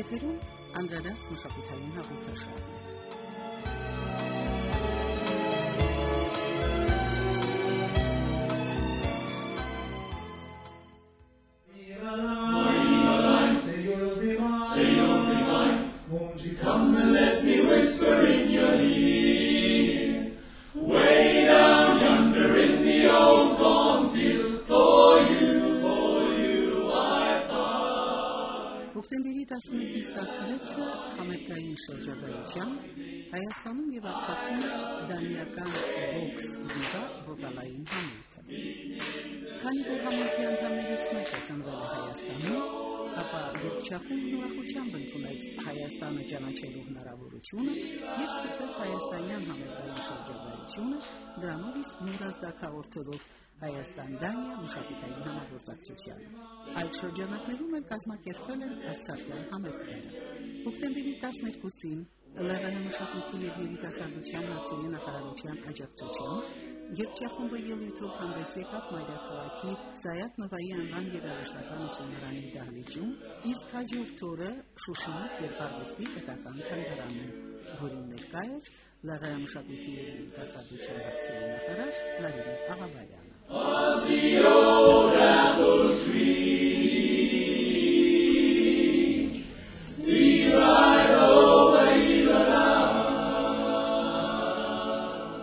Եթերում անդրադարձ մշակութային հաղորդաշարն է։ Come and let me whisper in your ear. 11-ից 16-ը համերգային շրջագայության Հայաստանում եւ Արցախում դանիական Vox Viva վոկալային համույթը։ Քանի որ համույթի անդամներից մեկը ծնվել է Հայաստանում, ապա երկչախումն ուրախությամբ ընդունեց Հայաստանը ճանաչելու հնարավորությունը եւ սկսեց հայաստանյան համերգային շրջագայությունը, դրանով իսկ նորազդակ հաղորդելով Հայաստան-Դանիա մշակութային համագործակցությանը։ Այդ շրջանակներում էլ կազմակերպվել են Արցախյան համերգները։ Հոկտեմբերի 12-ին ԼՂՀ մշակույթի եւ երիտասարդության հարցերի նախարարության աջակցությամբ Երկչախումբը ելույթով հանդես եկավ Մայրաքաղաքի Զայաթ Նովայի անվան երաժշտական ուսումնարանի դահլիճում, իսկ հաջորդ օրը Շուշիի Գերբարվեստի պետական թանգարանում, որին ներկա էր ԼՂՀ մշակույթի եւ երիտասարդության հարցերի նախարար Լարինե Աղաբալյանը։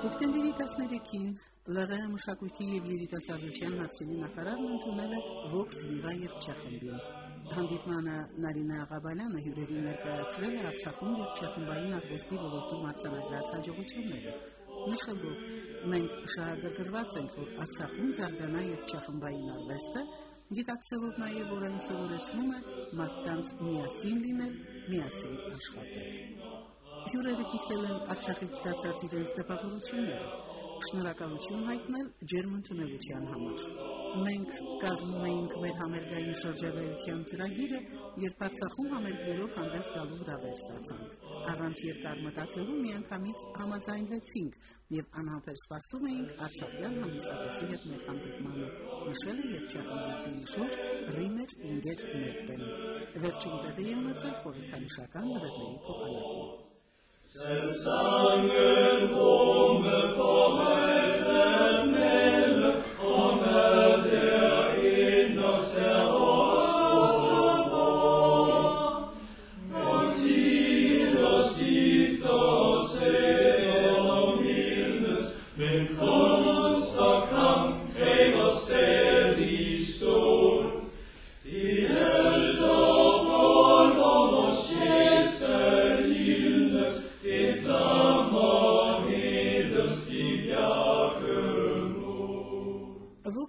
Հոկտեմբերի 13-ին ԼՂՀ մշակույթի եւ երիտասարդության հարցերի նախարարն ընդունել է Vox Viva երգչախմբին։ Հանդիպմանը Նարինե Աղաբալյանը հյուրերի ներկայացրել է Արցախում երգչախմբային արվեստի ոլորտում արձանագրած հաջողությունները։ Նշելով, մենք շահագրգռված ենք, որ Արցախում զարգանա երգչախմբային արվեստը, գիտակցելով նաև, որ այն սովորեցնում է մարդկանց միասին լինել, միասին աշխատել։ Հյուրերը կիսել են Արցախից ստացած իրենց տպավորությունները, շնորհակալություն հայտնել ջերմ ընդունելության համար։ Մենք կազմում էինք մեր համերգային շրջագայության ծրագիրը, երբ Արցախում համերգներով հանդես գալու հրավեր ստացանք։ Առանց երկար մտածելու միանգամից համաձայնվեցինք եւ անհամբեր սպասում էինք Արցախյան համիստապեսի հետ մեր հանդիպմանը։ Նշել է երգչախմբի շուրջ Ռիմեր Ինգեր Մետտեն։ Վերջին տեղի է ունեցել խորհրդանշական նվերների փոխանակում։ Sangen komme vom Melde,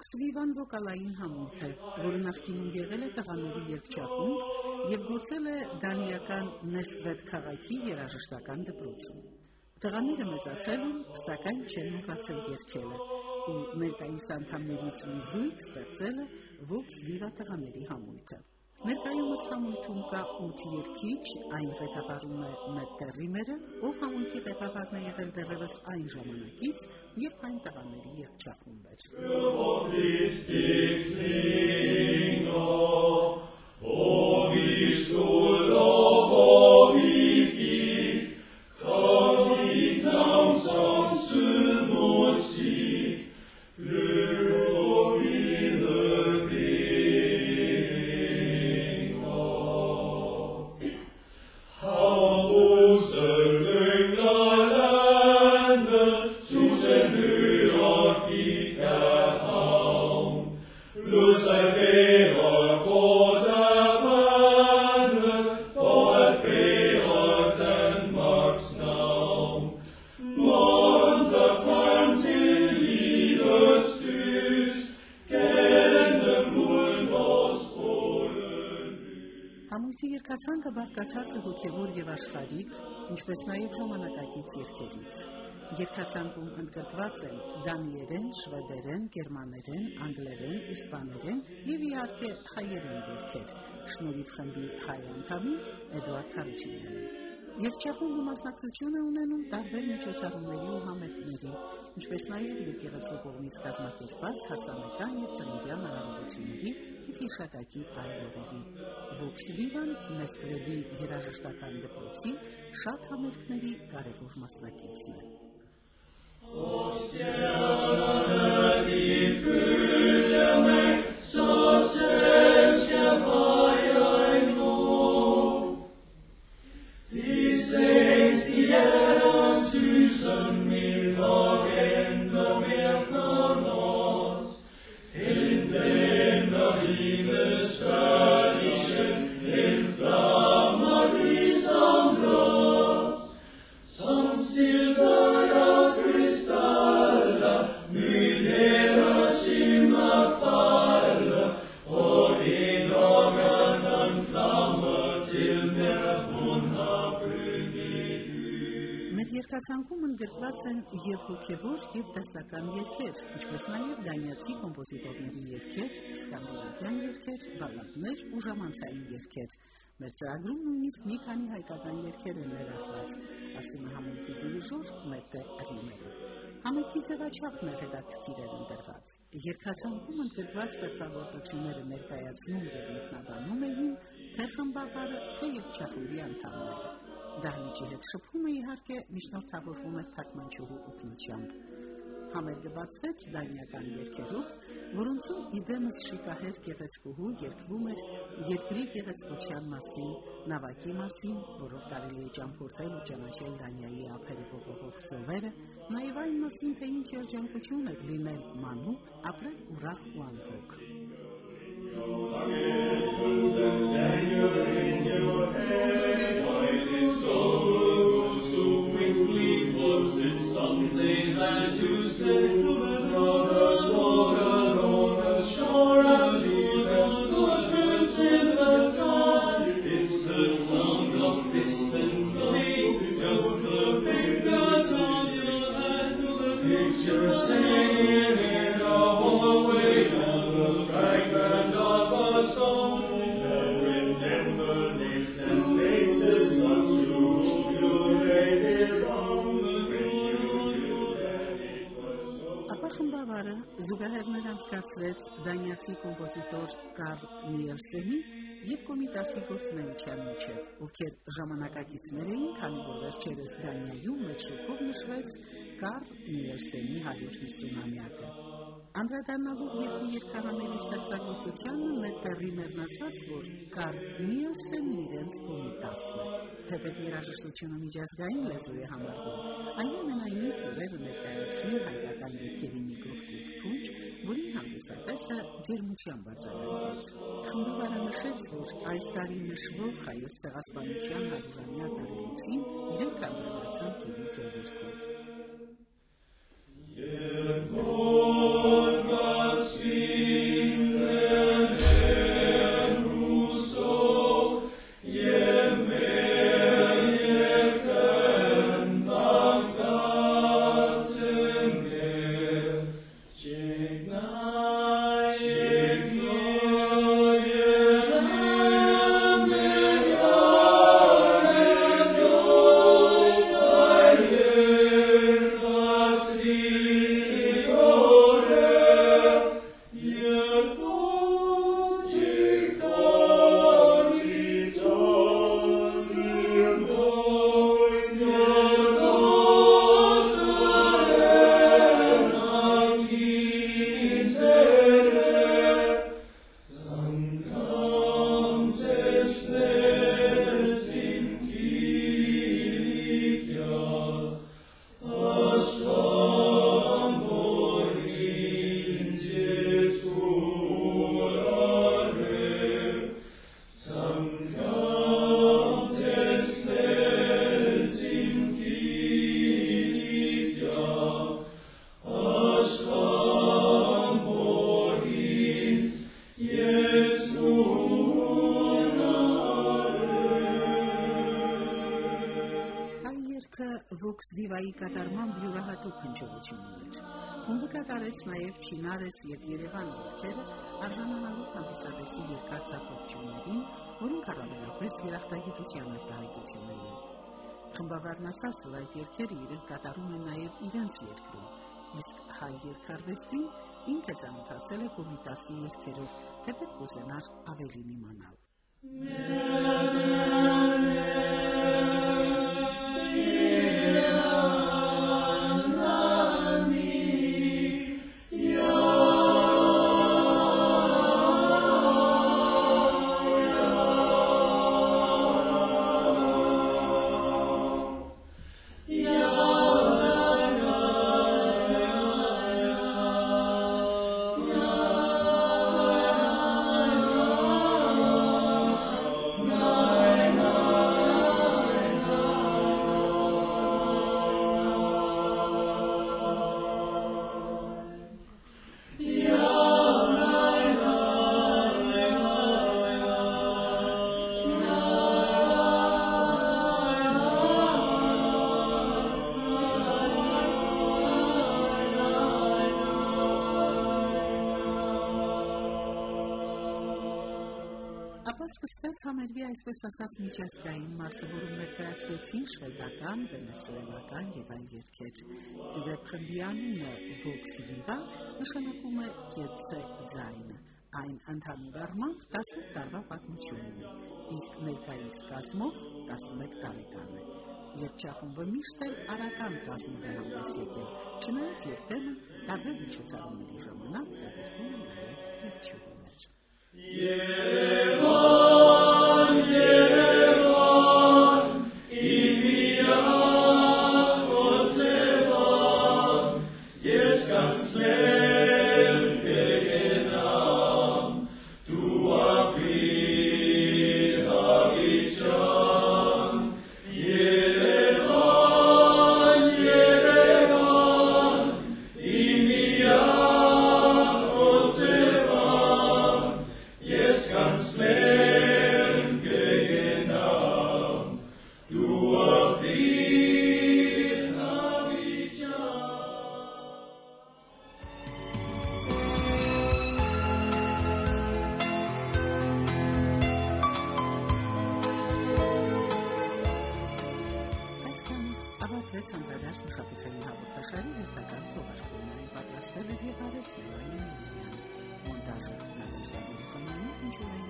Vox Vivan վոկալային համույթ է, որը նախկինում եղել է տղաների երգչախումբ եւ գործել է դանիական Նեստվետ քաղաքի երաժշտական դպրոցում։ Տղաները մեծացել են, սակայն չեն մոռացել երգելը, ու ներկայիս անդամներից մի զույգ ստեղծել է Vox Viva տղաների համույթը։ Ներկայումս համույթում կա 8 երգիչ, այն ղեկավարում է Մետտերիմերը, ով համույթի ղեկավարն է եղել դեռևս այն ժամանակից, երբ այն տղաների երգչախումբ էր։ Ist die Երկացանկը բարգացած է հոգևոր եւ աշխարհիկ, ինչպես նաեւ ժամանակակից երգերից։ Երկացանկում ընդգրկված են դանիերեն, շվեդերեն, գերմաներեն, անգլերեն, իսպաներեն եւ իհարկե հայերեն երգեր։ Շնորհիվ խմբի հայ անդամի Էդուարդ Հարությունյանին։ Երջախումբը մասնակցություն է ունենում տարբեր միջոցառումների ու համերգների, ինչպես նաև եկեղեցու կողմից կազմակերպված հարսանեկան եւ ծննդյան արարողությունների եւ հիշատակի այլողերի։ Vox Viva-ն Նեստրեդի երաժշտական դպրոցի շատ համերգների կարևոր մասնակիցն է։ Osterne die երկացանկում ընդգրկված են եւ հոգեվոր եւ դասական երգեր, ինչպես նաեւ դանիացի կոմպոզիտորների երգեր, սկանդինավյան երգեր, բալլադներ ու ժամանցային երգեր։ Մեր ծրագրում նույնիսկ մի քանի հայկական երգեր են ներառված, ասում է համույթի դիրիժոր Մետե Ռիմերը։ Համույթի ձևաչափն է հետաքրքիր էր ընտրված։ Երկացանկում ընդգրկված ստեղծագործությունները ներկայացնում եւ մեկնաբանում էին թե խմբավարը, թե երգչախմբի անդամները։ Դահլիճի հետ շփումը իհարկե միջնորդավորվում էր թարգմանչուհու օգնությամբ։ Համերգը բացվեց դանիական երգերով, որոնցում իդեմս շիկահեր գեղեցկուհու երգվում էր երկրի գեղեցկության մասին, նավակի մասին, որով կարելի է ճամփորդել ու ճանաչել Դանիայի ափերը ողողող ծովերը, նաև այն մասին, թե ինչ երջանկություն է լինել մանուկ, ապրել ուրախ ու անհոգ։ Why this sorrow so? Was it that you the in the is the sound of distant drumming. Just the fingers on your hand, the picture in the hallway, the song. And remember names and faces, not to խմբավարը զուգահեռներ անցկացրեց դանիացի կոմպոզիտոր Կարլ Նիելսենի եւ Կոմիտասի գործունեության միջև, ովքեր ժամանակակիցներ էին, քանի որ վերջերս Դանիայում մեծ շոկով նշվեց Կարլ Նիելսենի 150-ամյակը։ Անդրադառնալով երկու երկարաների ստեղծագործությանը Մետտերի մերն ասաց, որ Կարլ Նիելսենն իրենց Կոմիտասն է։ Թեպետ երաժշտությունը միջազգային լեզու է համարվում, այնուամենայնիվ լուրերը ներկայացին հայկական երկերի որի հանդիսատեսը ջերմությամբ արձագանքեց։ Խմբավարը նշեց, որ այս տարի նշվող հայոց ցեղասպանության հարյուրամյա տարելիցին իրենք անդրադարձան Կիվի գերերքով։ յուրահատուկ հնչողություն ուներ։ Խումբը կատարեց նաև Չինարես եւ Երևան երգերը, արժանանալով հանդիսատեսի երկար ցակողություններին, որոնք առավելապես երախտագիտության արտահայտություն էին։ Խմբավարն ասաց, որ այդ երգերը իրենք կատարում են նաև իրենց երկրում, իսկ հայ երկարվեստին ինքը ծանոթացել է Կոմիտասի երկերով, թեպետ կուզենար ավելին իմանալ։ Ապա սկսվեց համերգի այսպես ասած միջազգային մասը, որում ներկայացվեցին շվեդական, վենեսուելական եւ այլ երգեր։ Դեպ խմբի անունը Vox Viva նշանակում է «Կեցե ձայնը»։ Այն ընդհանուր առմամբ 18 տարվա պատմություն ունի, իսկ ներկայիս կազմով 11 տարեկան է։ Երջախումբը միշտ էլ արական կազմով է հանդես եկել, չնայած երբեմն տարբեր միջոցառումների ժամանակ տեղում են նաև երջուհիներ։ Այս հանդարած մշակութային հաղորդաշարի հերթական թողարկումն այն պատրաստել էր եւ արեցել այն Մոնտաժը Նարեկ Սարգսյանը, ինչու այն